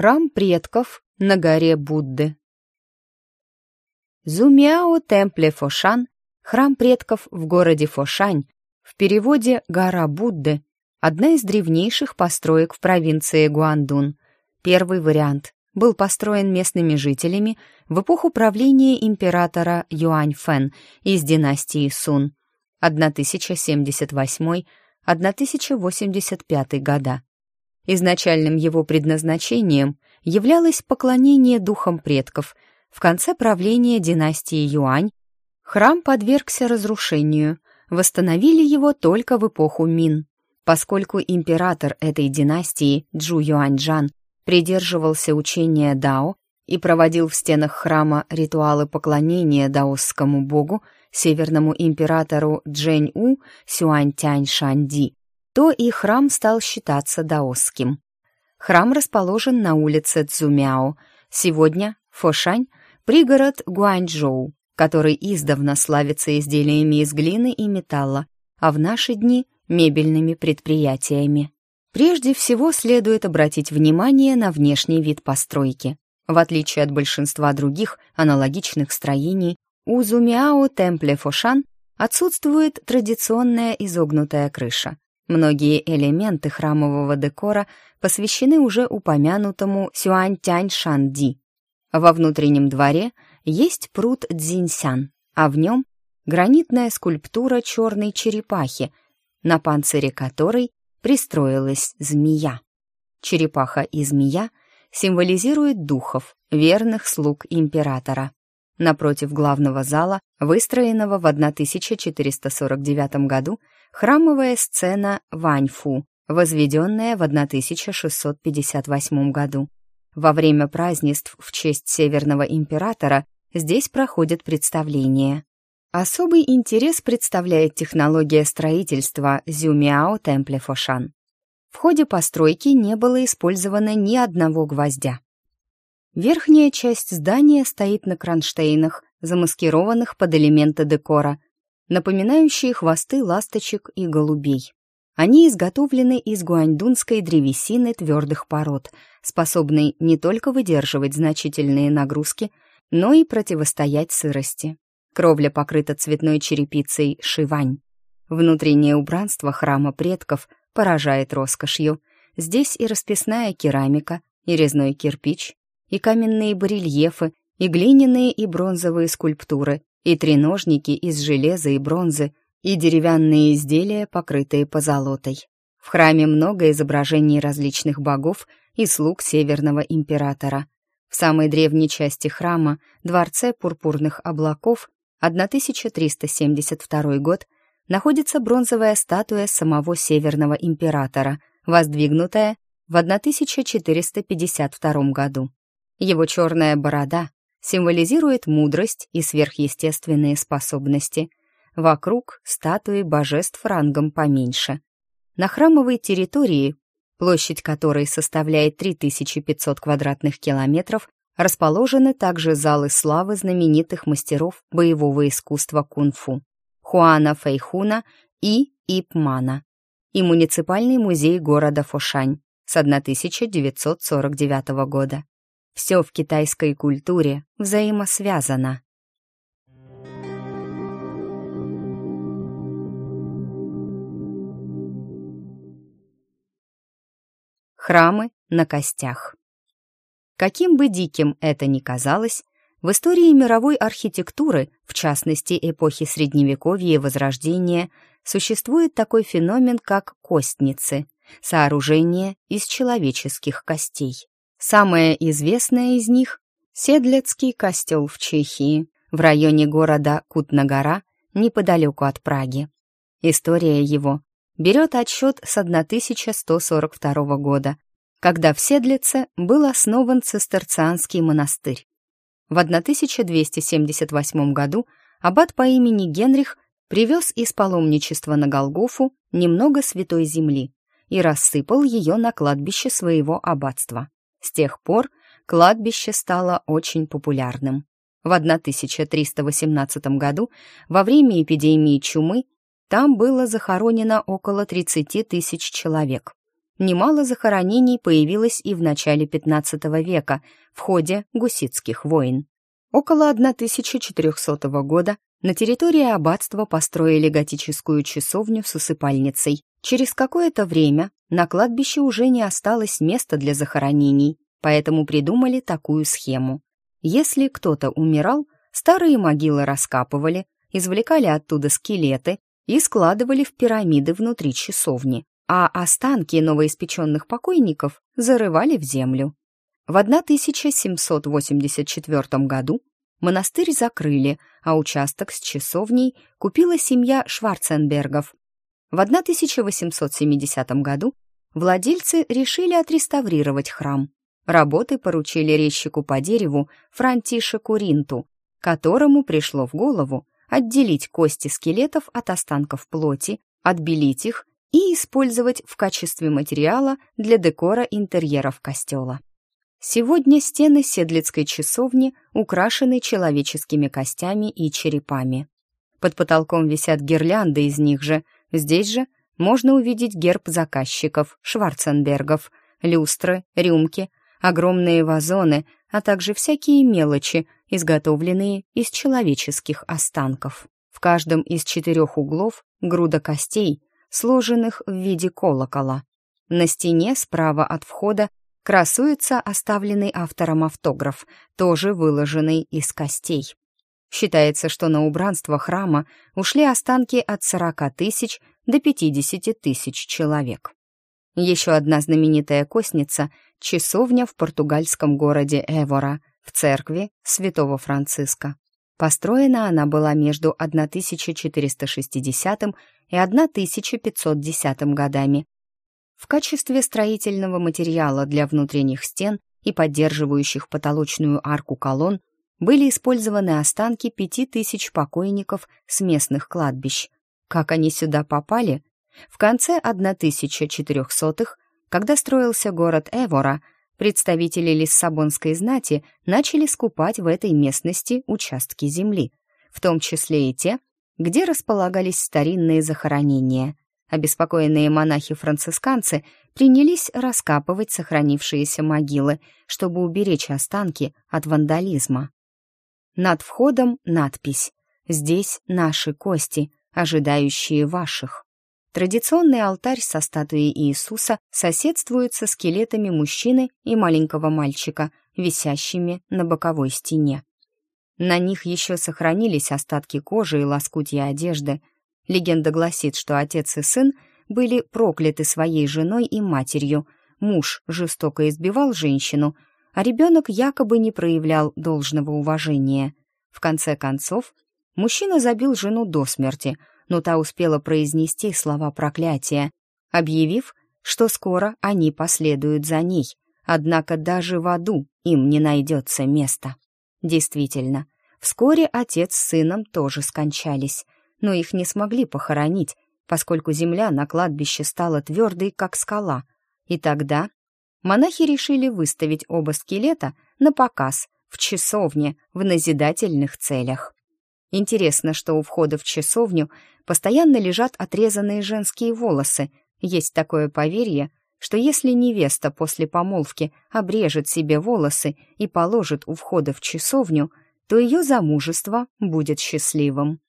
Храм предков на горе Будды. Зумяо Темпле Фошан, храм предков в городе Фошань, в переводе «Гора Будды», одна из древнейших построек в провинции Гуандун. Первый вариант был построен местными жителями в эпоху правления императора Юань Фэн из династии Сун 1078-1085 года. Изначальным его предназначением являлось поклонение духам предков. В конце правления династии Юань храм подвергся разрушению, восстановили его только в эпоху Мин. Поскольку император этой династии Джу Юаньджан придерживался учения Дао и проводил в стенах храма ритуалы поклонения даосскому богу, северному императору Джэнь-У Сюань-Тянь Шанди, то и храм стал считаться даосским. Храм расположен на улице Цзумяо. Сегодня Фошань — пригород Гуанчжоу, который издавна славится изделиями из глины и металла, а в наши дни — мебельными предприятиями. Прежде всего следует обратить внимание на внешний вид постройки. В отличие от большинства других аналогичных строений, у Зумяо Темпле Фошан отсутствует традиционная изогнутая крыша. Многие элементы храмового декора посвящены уже упомянутому Сюань-Тянь Шанди. Во внутреннем дворе есть пруд Цзиньсян, а в нем гранитная скульптура черной черепахи, на панцире которой пристроилась змея. Черепаха и змея символизируют духов, верных слуг императора. Напротив главного зала, выстроенного в 1449 году, храмовая сцена Ваньфу, возведенная в 1658 году. Во время празднеств в честь Северного императора здесь проходят представления. Особый интерес представляет технология строительства Зюмяо Темпле Фошан. В ходе постройки не было использовано ни одного гвоздя. Верхняя часть здания стоит на кронштейнах, замаскированных под элементы декора, напоминающие хвосты ласточек и голубей. Они изготовлены из гуаньдунской древесины твердых пород, способной не только выдерживать значительные нагрузки, но и противостоять сырости. Кровля покрыта цветной черепицей шивань. Внутреннее убранство храма предков поражает роскошью. Здесь и расписная керамика, и резной кирпич, и каменные барельефы, и глиняные и бронзовые скульптуры, и треножники из железа и бронзы, и деревянные изделия, покрытые позолотой. В храме много изображений различных богов и слуг Северного императора. В самой древней части храма, дворце пурпурных облаков, 1372 год, находится бронзовая статуя самого Северного императора, воздвигнутая в 1452 году. Его черная борода символизирует мудрость и сверхъестественные способности. Вокруг статуи божеств рангом поменьше. На храмовой территории, площадь которой составляет 3500 квадратных километров, расположены также залы славы знаменитых мастеров боевого искусства кунг-фу Хуана Фэйхуна и Ипмана и муниципальный музей города Фошань с 1949 года. Все в китайской культуре взаимосвязано. Храмы на костях. Каким бы диким это ни казалось, в истории мировой архитектуры, в частности эпохи Средневековья и Возрождения, существует такой феномен, как костницы, сооружение из человеческих костей. Самое известное из них — Седлецкий костел в Чехии, в районе города Кутнагора, неподалеку от Праги. История его берет отсчет с 1142 года, когда в Седлице был основан цистерцианский монастырь. В 1278 году аббат по имени Генрих привез из паломничества на Голгофу немного святой земли и рассыпал ее на кладбище своего аббатства. С тех пор кладбище стало очень популярным. В 1318 году, во время эпидемии чумы, там было захоронено около 30 тысяч человек. Немало захоронений появилось и в начале XV века в ходе гуситских войн. Около 1400 года на территории аббатства построили готическую часовню с усыпальницей. Через какое-то время на кладбище уже не осталось места для захоронений, поэтому придумали такую схему. Если кто-то умирал, старые могилы раскапывали, извлекали оттуда скелеты и складывали в пирамиды внутри часовни, а останки новоиспеченных покойников зарывали в землю. В 1784 году монастырь закрыли, а участок с часовней купила семья Шварценбергов. В 1870 году владельцы решили отреставрировать храм. Работы поручили резчику по дереву Франтишеку Ринту, которому пришло в голову отделить кости скелетов от останков плоти, отбелить их и использовать в качестве материала для декора интерьеров костела. Сегодня стены Седлицкой часовни украшены человеческими костями и черепами. Под потолком висят гирлянды из них же. Здесь же можно увидеть герб заказчиков, Шварценбергов, люстры, рюмки, огромные вазоны, а также всякие мелочи, изготовленные из человеческих останков. В каждом из четырех углов груда костей, сложенных в виде колокола. На стене справа от входа красуется оставленный автором автограф, тоже выложенный из костей. Считается, что на убранство храма ушли останки от 40 тысяч до 50 тысяч человек. Еще одна знаменитая костница — часовня в португальском городе Эвора, в церкви святого Франциска. Построена она была между 1460 и 1510 годами в качестве строительного материала для внутренних стен и поддерживающих потолочную арку колонн были использованы останки пяти тысяч покойников с местных кладбищ. Как они сюда попали? В конце 1400-х, когда строился город Эвора, представители Лиссабонской знати начали скупать в этой местности участки земли, в том числе и те, где располагались старинные захоронения. Обеспокоенные монахи-францисканцы принялись раскапывать сохранившиеся могилы, чтобы уберечь останки от вандализма. Над входом надпись «Здесь наши кости, ожидающие ваших». Традиционный алтарь со статуей Иисуса соседствует со скелетами мужчины и маленького мальчика, висящими на боковой стене. На них еще сохранились остатки кожи и лоскутья одежды, Легенда гласит, что отец и сын были прокляты своей женой и матерью, муж жестоко избивал женщину, а ребенок якобы не проявлял должного уважения. В конце концов, мужчина забил жену до смерти, но та успела произнести слова проклятия, объявив, что скоро они последуют за ней, однако даже в аду им не найдется места. Действительно, вскоре отец с сыном тоже скончались — но их не смогли похоронить, поскольку земля на кладбище стала твердой, как скала. И тогда монахи решили выставить оба скелета на показ в часовне в назидательных целях. Интересно, что у входа в часовню постоянно лежат отрезанные женские волосы. Есть такое поверье, что если невеста после помолвки обрежет себе волосы и положит у входа в часовню, то ее замужество будет счастливым.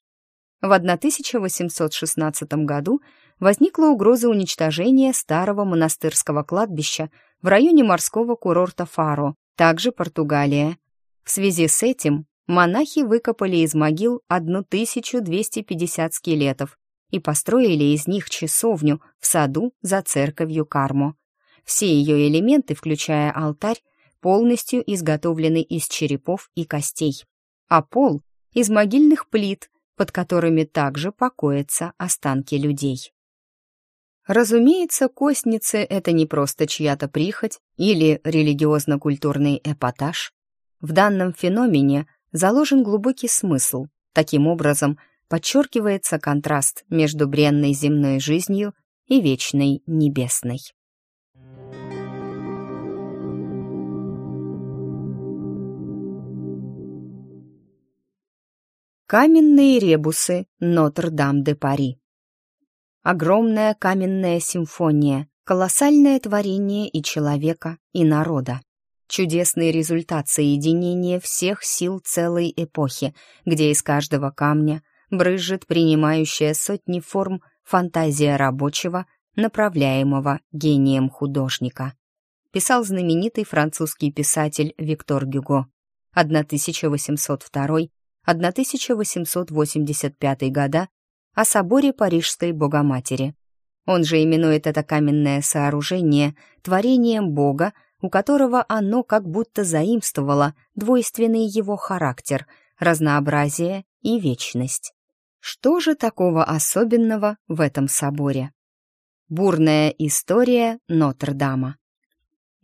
В 1816 году возникла угроза уничтожения старого монастырского кладбища в районе морского курорта Фаро, также Португалия. В связи с этим монахи выкопали из могил 1250 скелетов и построили из них часовню в саду за церковью Кармо. Все ее элементы, включая алтарь, полностью изготовлены из черепов и костей, а пол — из могильных плит, под которыми также покоятся останки людей. Разумеется, костницы — это не просто чья-то прихоть или религиозно-культурный эпатаж. В данном феномене заложен глубокий смысл. Таким образом, подчеркивается контраст между бренной земной жизнью и вечной небесной. Каменные ребусы Нотр-Дам-де-Пари. Огромная каменная симфония, Колоссальное творение и человека, и народа. Чудесный результат соединения всех сил целой эпохи, где из каждого камня брызжет принимающая сотни форм фантазия рабочего, направляемого гением художника. Писал знаменитый французский писатель Виктор Гюго. 1882-1885 года о соборе Парижской Богоматери. Он же именует это каменное сооружение творением Бога, у которого оно как будто заимствовало двойственный его характер, разнообразие и вечность. Что же такого особенного в этом соборе? Бурная история Нотр-Дама.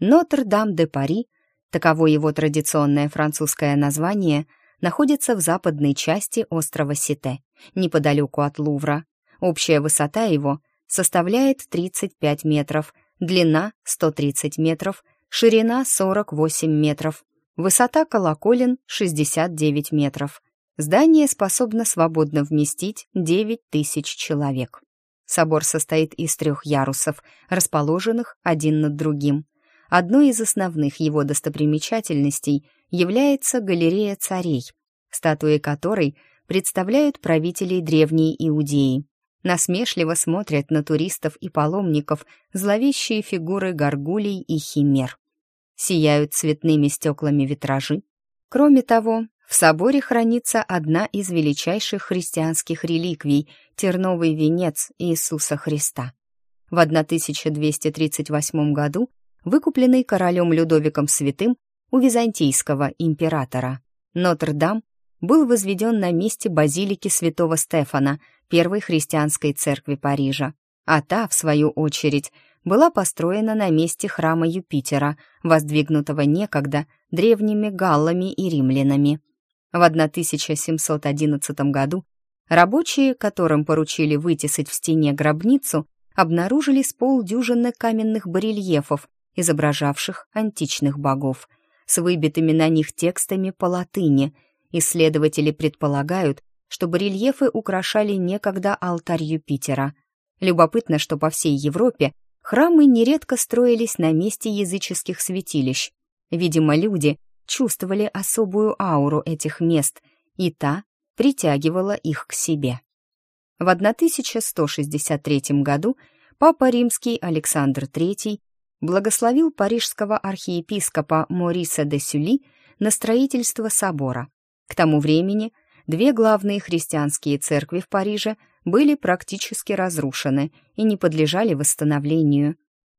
Нотр-Дам-де-Пари, таково его традиционное французское название, находится в западной части острова Сите, неподалеку от Лувра. Общая высота его составляет 35 метров, длина 130 метров, ширина 48 метров, высота колоколен 69 метров. Здание способно свободно вместить 9 тысяч человек. Собор состоит из трех ярусов, расположенных один над другим. Одной из основных его достопримечательностей является галерея царей, статуи которой представляют правителей древней Иудеи. Насмешливо смотрят на туристов и паломников зловещие фигуры горгулей и химер. Сияют цветными стеклами витражи. Кроме того, в соборе хранится одна из величайших христианских реликвий — терновый венец Иисуса Христа. В 1238 году выкупленный королем Людовиком Святым у византийского императора. Нотр-Дам был возведен на месте базилики святого Стефана, первой христианской церкви Парижа, а та, в свою очередь, была построена на месте храма Юпитера, воздвигнутого некогда древними галлами и римлянами. В 1711 году рабочие, которым поручили вытесать в стене гробницу, обнаружили с полдюжины каменных барельефов, изображавших античных богов, с выбитыми на них текстами по латыни. Исследователи предполагают, что барельефы украшали некогда алтарь Юпитера. Любопытно, что по всей Европе храмы нередко строились на месте языческих святилищ. Видимо, люди чувствовали особую ауру этих мест, и та притягивала их к себе. В 1163 году папа римский Александр III благословил парижского архиепископа Мориса де Сюли на строительство собора. К тому времени две главные христианские церкви в Париже были практически разрушены и не подлежали восстановлению.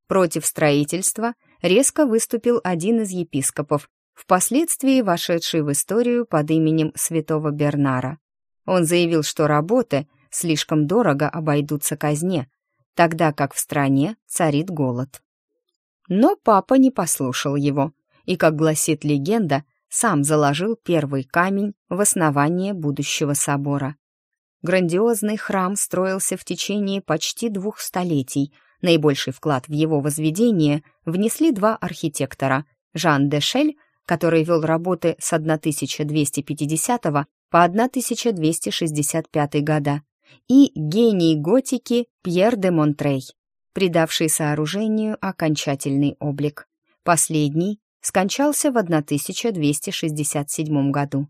Против строительства резко выступил один из епископов, впоследствии вошедший в историю под именем святого Бернара. Он заявил, что работы слишком дорого обойдутся казне, тогда как в стране царит голод. Но папа не послушал его, и, как гласит легенда, сам заложил первый камень в основание будущего собора. Грандиозный храм строился в течение почти двух столетий. Наибольший вклад в его возведение внесли два архитектора — Жан де Шель который вел работы с 1250 по 1265 года, и гений готики Пьер де Монтрей, придавший сооружению окончательный облик. Последний скончался в 1267 году.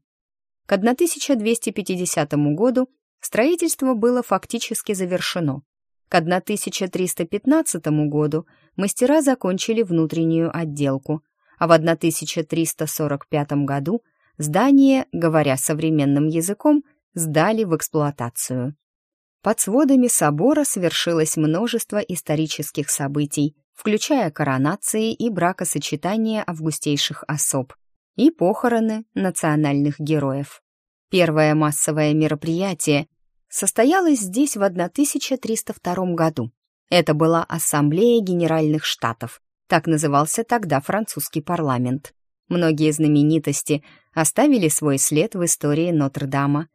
К 1250 году строительство было фактически завершено. К 1315 году мастера закончили внутреннюю отделку, а в 1345 году здание, говоря современным языком, сдали в эксплуатацию. Под сводами собора совершилось множество исторических событий, включая коронации и бракосочетания августейших особ и похороны национальных героев. Первое массовое мероприятие состоялось здесь в 1302 году. Это была Ассамблея Генеральных Штатов, так назывался тогда французский парламент. Многие знаменитости оставили свой след в истории Нотр-Дама.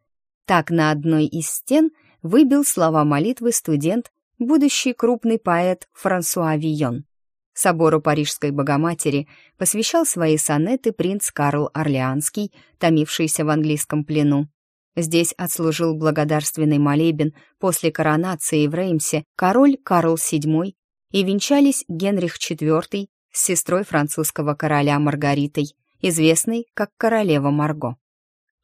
Так на одной из стен выбил слова молитвы студент, будущий крупный поэт Франсуа Вийон. Собору Парижской Богоматери посвящал свои сонеты принц Карл Орлеанский, томившийся в английском плену. Здесь отслужил благодарственный молебен после коронации в Реймсе король Карл VII и венчались Генрих IV с сестрой французского короля Маргаритой, известной как королева Марго.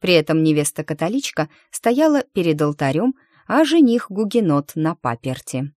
При этом невеста-католичка стояла перед алтарем, а жених-гугенот на паперти.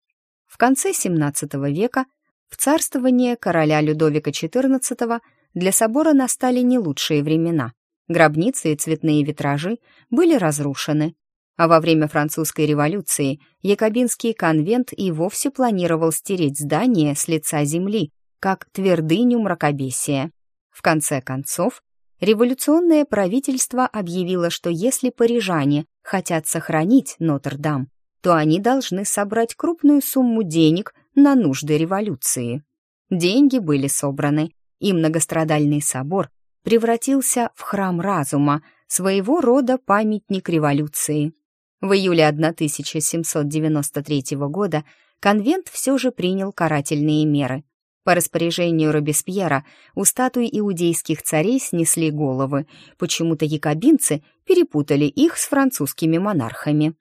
В конце XVII века в царствование короля Людовика XIV для собора настали не лучшие времена. Гробницы и цветные витражи были разрушены, а во время французской революции Якобинский конвент и вовсе планировал стереть здание с лица земли, как твердыню мракобесия. В конце концов, революционное правительство объявило, что если парижане хотят сохранить Нотр-Дам, то они должны собрать крупную сумму денег на нужды революции. Деньги были собраны, и многострадальный собор превратился в храм разума, своего рода памятник революции. В июле 1793 года конвент все же принял карательные меры. По распоряжению Робеспьера у статуи иудейских царей снесли головы, почему-то якобинцы перепутали их с французскими монархами.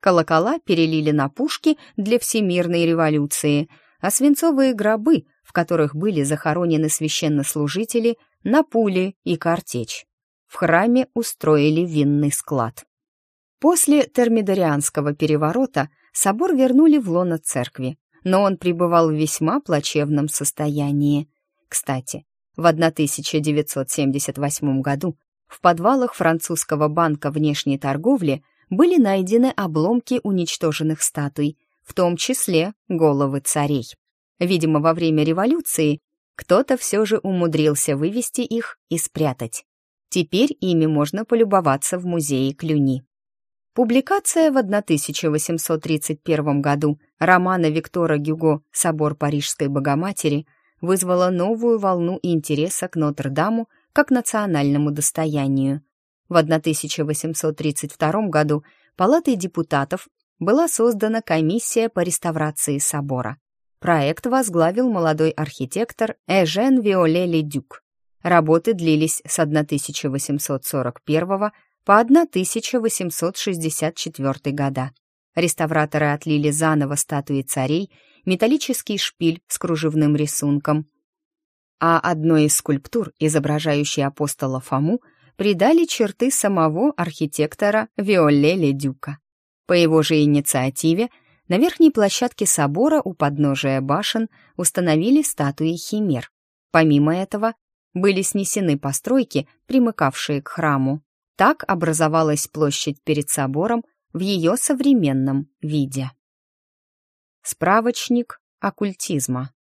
Колокола перелили на пушки для всемирной революции, а свинцовые гробы, в которых были захоронены священнослужители, на пули и картечь. В храме устроили винный склад. После термидорианского переворота собор вернули в лоно церкви, но он пребывал в весьма плачевном состоянии. Кстати, в 1978 году в подвалах французского банка внешней торговли были найдены обломки уничтоженных статуй, в том числе головы царей. Видимо, во время революции кто-то все же умудрился вывести их и спрятать. Теперь ими можно полюбоваться в музее Клюни. Публикация в 1831 году романа Виктора Гюго «Собор Парижской Богоматери» вызвала новую волну интереса к Нотр-Даму как национальному достоянию. В 1832 году Палатой депутатов была создана комиссия по реставрации собора. Проект возглавил молодой архитектор Эжен Виоле Ледюк. Работы длились с 1841 по 1864 года. Реставраторы отлили заново статуи царей, металлический шпиль с кружевным рисунком, а одной из скульптур, изображающей апостола Фому, придали черты самого архитектора Виолле Ледюка. По его же инициативе на верхней площадке собора у подножия башен установили статуи химер. Помимо этого, были снесены постройки, примыкавшие к храму. Так образовалась площадь перед собором в ее современном виде. Справочник оккультизма.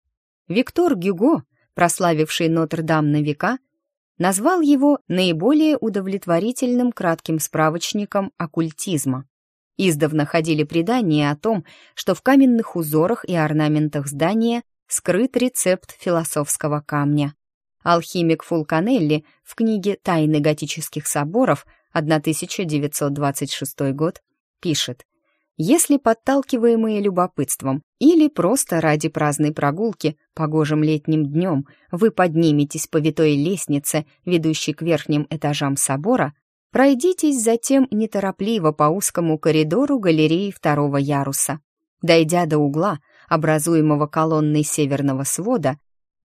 Виктор Гюго, прославивший Нотр-Дам на века, назвал его наиболее удовлетворительным кратким справочником оккультизма. Издавна ходили предания о том, что в каменных узорах и орнаментах здания скрыт рецепт философского камня. Алхимик Фулканелли в книге «Тайны готических соборов» 1926 год пишет, «Если подталкиваемые любопытством или просто ради праздной прогулки погожим летним днем вы подниметесь по витой лестнице, ведущей к верхним этажам собора, пройдитесь затем неторопливо по узкому коридору галереи второго яруса. Дойдя до угла, образуемого колонной северного свода,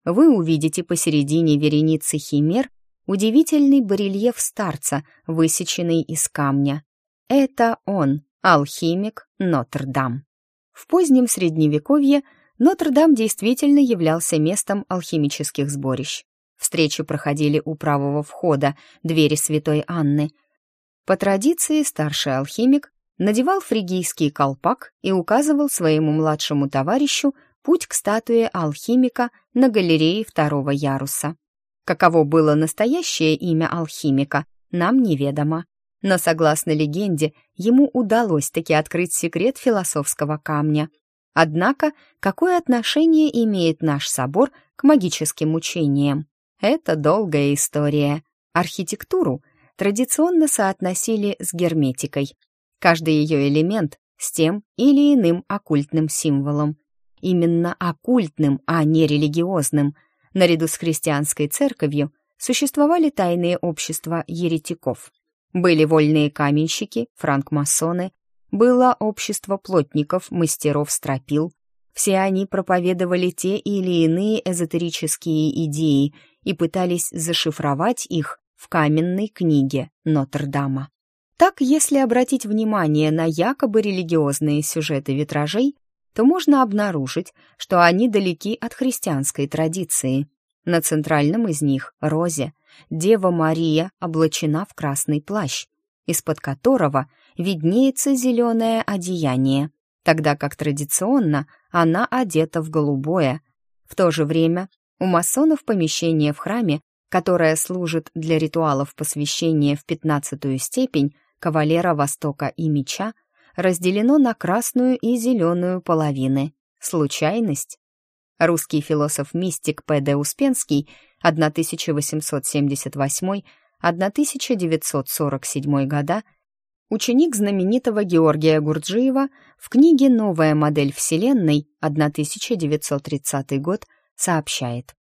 вы увидите посередине вереницы химер удивительный барельеф старца, высеченный из камня. Это он, алхимик Нотр-Дам. В позднем Средневековье Нотр-Дам действительно являлся местом алхимических сборищ. Встречи проходили у правого входа, двери Святой Анны. По традиции старший алхимик надевал фригийский колпак и указывал своему младшему товарищу путь к статуе алхимика на галерее второго яруса. Каково было настоящее имя алхимика, нам неведомо. Но, согласно легенде, ему удалось таки открыть секрет философского камня. Однако, какое отношение имеет наш собор к магическим учениям? Это долгая история. Архитектуру традиционно соотносили с герметикой. Каждый ее элемент с тем или иным оккультным символом именно оккультным, а не религиозным. Наряду с христианской церковью существовали тайные общества еретиков. Были вольные каменщики, франкмасоны, было общество плотников, мастеров стропил, Все они проповедовали те или иные эзотерические идеи и пытались зашифровать их в каменной книге Нотр-Дама. Так, если обратить внимание на якобы религиозные сюжеты витражей, то можно обнаружить, что они далеки от христианской традиции. На центральном из них, розе, Дева Мария облачена в красный плащ, из-под которого виднеется зеленое одеяние, тогда как традиционно она одета в голубое. В то же время у масонов помещение в храме, которое служит для ритуалов посвящения в пятнадцатую степень кавалера Востока и Меча, разделено на красную и зеленую половины. Случайность? Русский философ-мистик П.Д. Успенский 1878-1947 года, ученик знаменитого Георгия Гурджиева в книге «Новая модель Вселенной» 1930 год сообщает.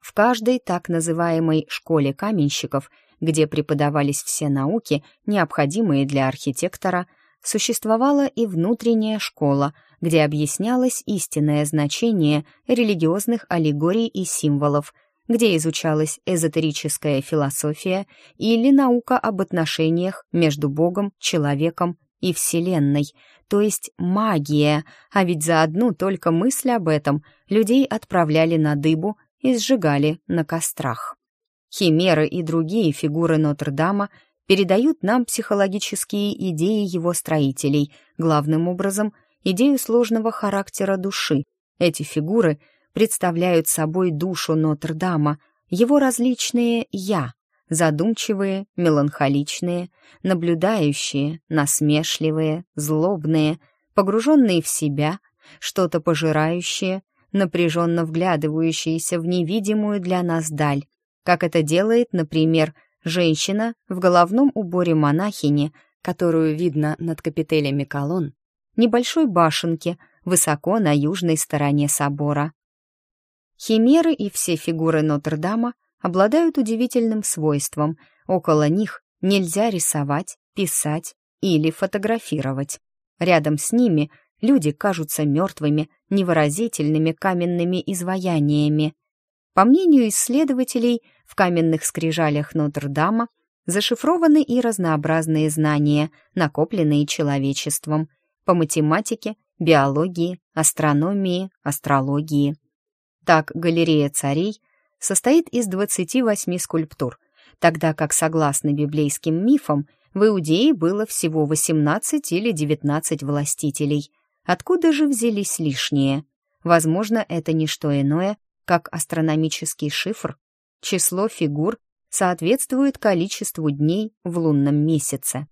В каждой так называемой «школе каменщиков», где преподавались все науки, необходимые для архитектора, существовала и внутренняя школа, где объяснялось истинное значение религиозных аллегорий и символов, где изучалась эзотерическая философия или наука об отношениях между Богом, человеком и Вселенной, то есть магия, а ведь за одну только мысль об этом людей отправляли на дыбу и сжигали на кострах. Химеры и другие фигуры Нотр-Дама передают нам психологические идеи его строителей, главным образом идею сложного характера души. Эти фигуры представляют собой душу Нотр-Дама, его различные «я», задумчивые, меланхоличные, наблюдающие, насмешливые, злобные, погруженные в себя, что-то пожирающие, напряженно вглядывающиеся в невидимую для нас даль, как это делает, например, женщина в головном уборе монахини, которую видно над капителями колонн, небольшой башенки высоко на южной стороне собора. Химеры и все фигуры Нотр-Дама обладают удивительным свойством. Около них нельзя рисовать, писать или фотографировать. Рядом с ними люди кажутся мертвыми, невыразительными каменными изваяниями. По мнению исследователей, в каменных скрижалях Нотр-Дама зашифрованы и разнообразные знания, накопленные человечеством по математике, биологии, астрономии, астрологии. Так, галерея царей состоит из 28 скульптур, тогда как, согласно библейским мифам, в Иудее было всего 18 или 19 властителей. Откуда же взялись лишние? Возможно, это не что иное, как астрономический шифр, число фигур соответствует количеству дней в лунном месяце.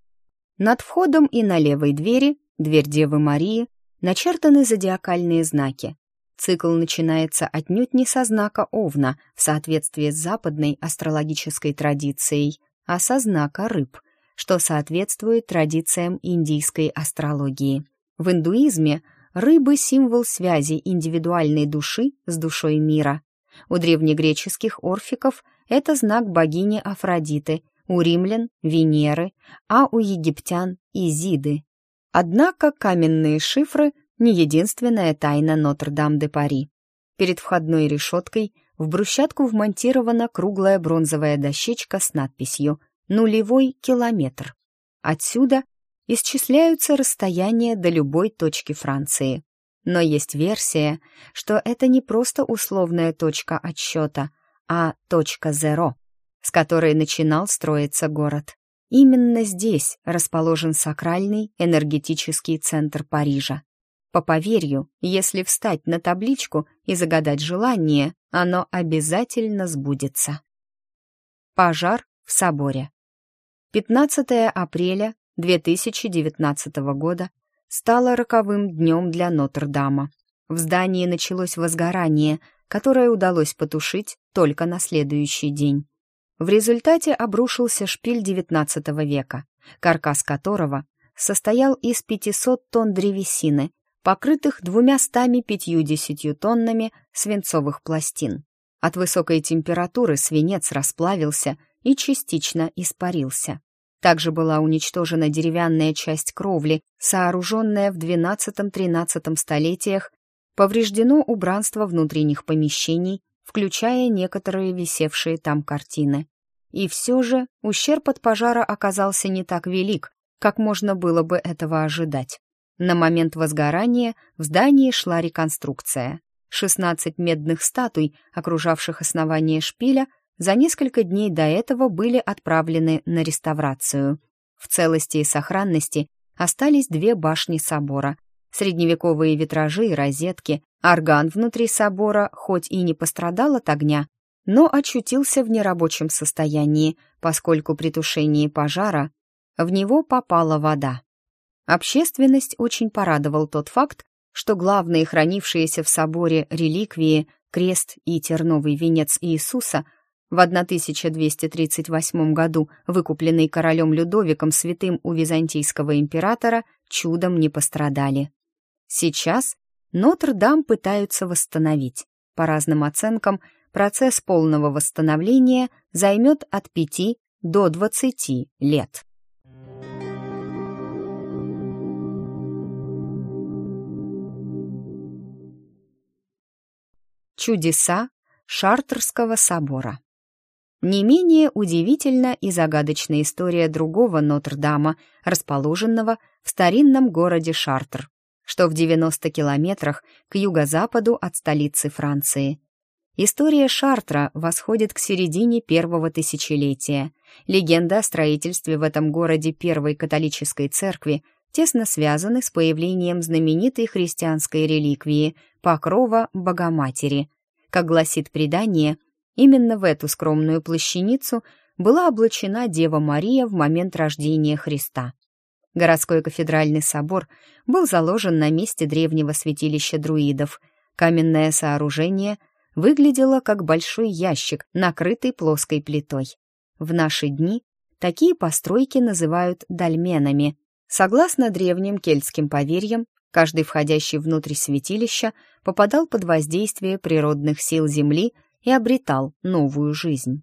Над входом и на левой двери, дверь Девы Марии, начертаны зодиакальные знаки. Цикл начинается отнюдь не со знака Овна в соответствии с западной астрологической традицией, а со знака рыб, что соответствует традициям индийской астрологии. В индуизме Рыбы — символ связи индивидуальной души с душой мира. У древнегреческих орфиков это знак богини Афродиты, у римлян — Венеры, а у египтян — Изиды. Однако каменные шифры — не единственная тайна Нотр-Дам-де-Пари. Перед входной решеткой в брусчатку вмонтирована круглая бронзовая дощечка с надписью «Нулевой километр». Отсюда исчисляются расстояния до любой точки Франции. Но есть версия, что это не просто условная точка отсчета, а точка зеро, с которой начинал строиться город. Именно здесь расположен сакральный энергетический центр Парижа. По поверью, если встать на табличку и загадать желание, оно обязательно сбудется. Пожар в соборе. 15 апреля 2019 года стало роковым днем для Нотр-Дама. В здании началось возгорание, которое удалось потушить только на следующий день. В результате обрушился шпиль XIX века, каркас которого состоял из 500 тонн древесины, покрытых 250 тоннами свинцовых пластин. От высокой температуры свинец расплавился и частично испарился. Также была уничтожена деревянная часть кровли, сооруженная в XII-XIII столетиях Повреждено убранство внутренних помещений, включая некоторые висевшие там картины. И все же ущерб от пожара оказался не так велик, как можно было бы этого ожидать. На момент возгорания в здании шла реконструкция. 16 медных статуй, окружавших основание шпиля, за несколько дней до этого были отправлены на реставрацию. В целости и сохранности остались две башни собора, средневековые витражи и розетки, орган внутри собора хоть и не пострадал от огня, но очутился в нерабочем состоянии, поскольку при тушении пожара в него попала вода. Общественность очень порадовал тот факт, что главные хранившиеся в соборе реликвии, крест и терновый венец Иисуса, в 1238 году выкупленный королем Людовиком святым у византийского императора, чудом не пострадали. Сейчас Нотр-Дам пытаются восстановить. По разным оценкам, процесс полного восстановления займет от 5 до 20 лет. Чудеса Шартерского собора Не менее удивительна и загадочная история другого Нотр-Дама, расположенного в старинном городе Шартер, что в 90 километрах к юго-западу от столицы Франции. История Шартра восходит к середине первого тысячелетия. Легенда о строительстве в этом городе первой католической церкви тесно связаны с появлением знаменитой христианской реликвии Покрова Богоматери. Как гласит предание, именно в эту скромную плащаницу была облачена Дева Мария в момент рождения Христа. Городской кафедральный собор был заложен на месте древнего святилища друидов. Каменное сооружение – выглядела как большой ящик, накрытый плоской плитой. В наши дни такие постройки называют дольменами. Согласно древним кельтским поверьям, каждый входящий внутрь святилища попадал под воздействие природных сил Земли и обретал новую жизнь.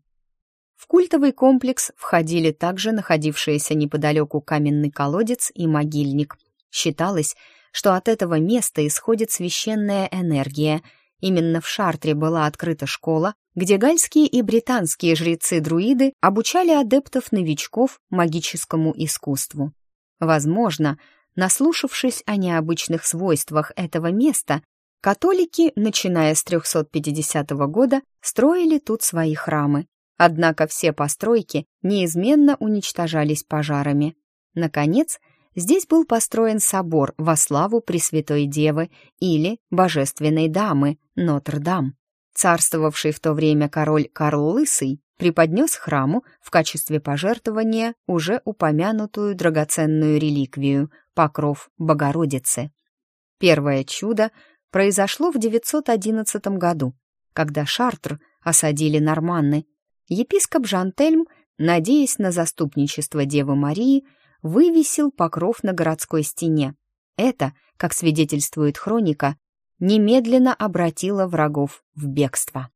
В культовый комплекс входили также находившиеся неподалеку каменный колодец и могильник. Считалось, что от этого места исходит священная энергия — Именно в Шартре была открыта школа, где гальские и британские жрецы-друиды обучали адептов-новичков магическому искусству. Возможно, наслушавшись о необычных свойствах этого места, католики, начиная с 350 года, строили тут свои храмы. Однако все постройки неизменно уничтожались пожарами. Наконец, здесь был построен собор во славу Пресвятой Девы или Божественной Дамы Нотр-Дам. Царствовавший в то время король Карл Лысый преподнес храму в качестве пожертвования уже упомянутую драгоценную реликвию — покров Богородицы. Первое чудо произошло в 911 году, когда Шартр осадили норманны. Епископ Жантельм, надеясь на заступничество Девы Марии, вывесил покров на городской стене. Это, как свидетельствует хроника, немедленно обратило врагов в бегство.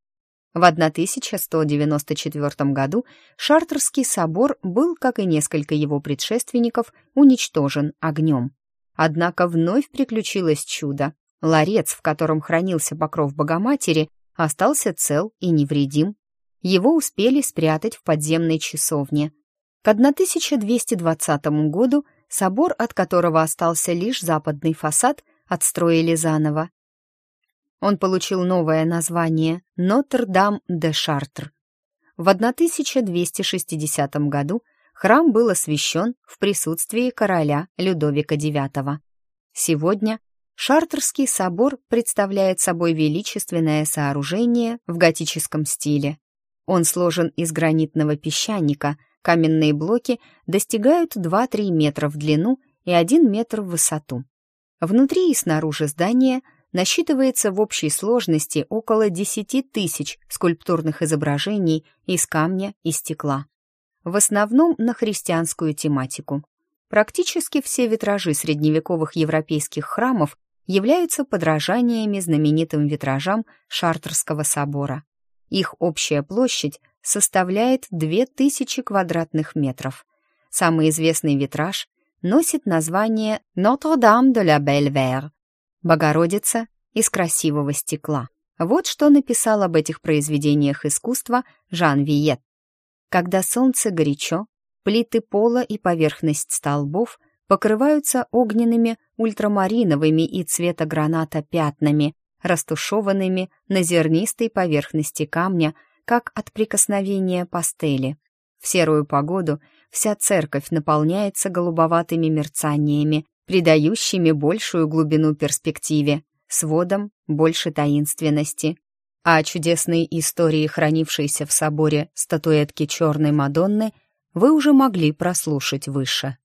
В 1194 году Шартерский собор был, как и несколько его предшественников, уничтожен огнем. Однако вновь приключилось чудо. Ларец, в котором хранился покров Богоматери, остался цел и невредим. Его успели спрятать в подземной часовне – к 1220 году собор, от которого остался лишь западный фасад, отстроили заново. Он получил новое название Нотр-Дам-де-Шартр. В 1260 году храм был освящен в присутствии короля Людовика IX. Сегодня Шартерский собор представляет собой величественное сооружение в готическом стиле. Он сложен из гранитного песчаника – Каменные блоки достигают 2-3 метра в длину и 1 метр в высоту. Внутри и снаружи здания насчитывается в общей сложности около 10 тысяч скульптурных изображений из камня и стекла. В основном на христианскую тематику. Практически все витражи средневековых европейских храмов являются подражаниями знаменитым витражам Шартерского собора. Их общая площадь составляет 2000 квадратных метров. Самый известный витраж носит название «Notre-Dame de la Belle-Vère» — «Богородица из красивого стекла. Вот что написал об этих произведениях искусства Жан Виет. Когда солнце горячо, плиты пола и поверхность столбов покрываются огненными ультрамариновыми и цвета граната пятнами, растушеванными на зернистой поверхности камня, как от прикосновения пастели. В серую погоду вся церковь наполняется голубоватыми мерцаниями, придающими большую глубину перспективе, сводом больше таинственности. А чудесные истории, хранившиеся в соборе статуэтки Черной Мадонны, вы уже могли прослушать выше.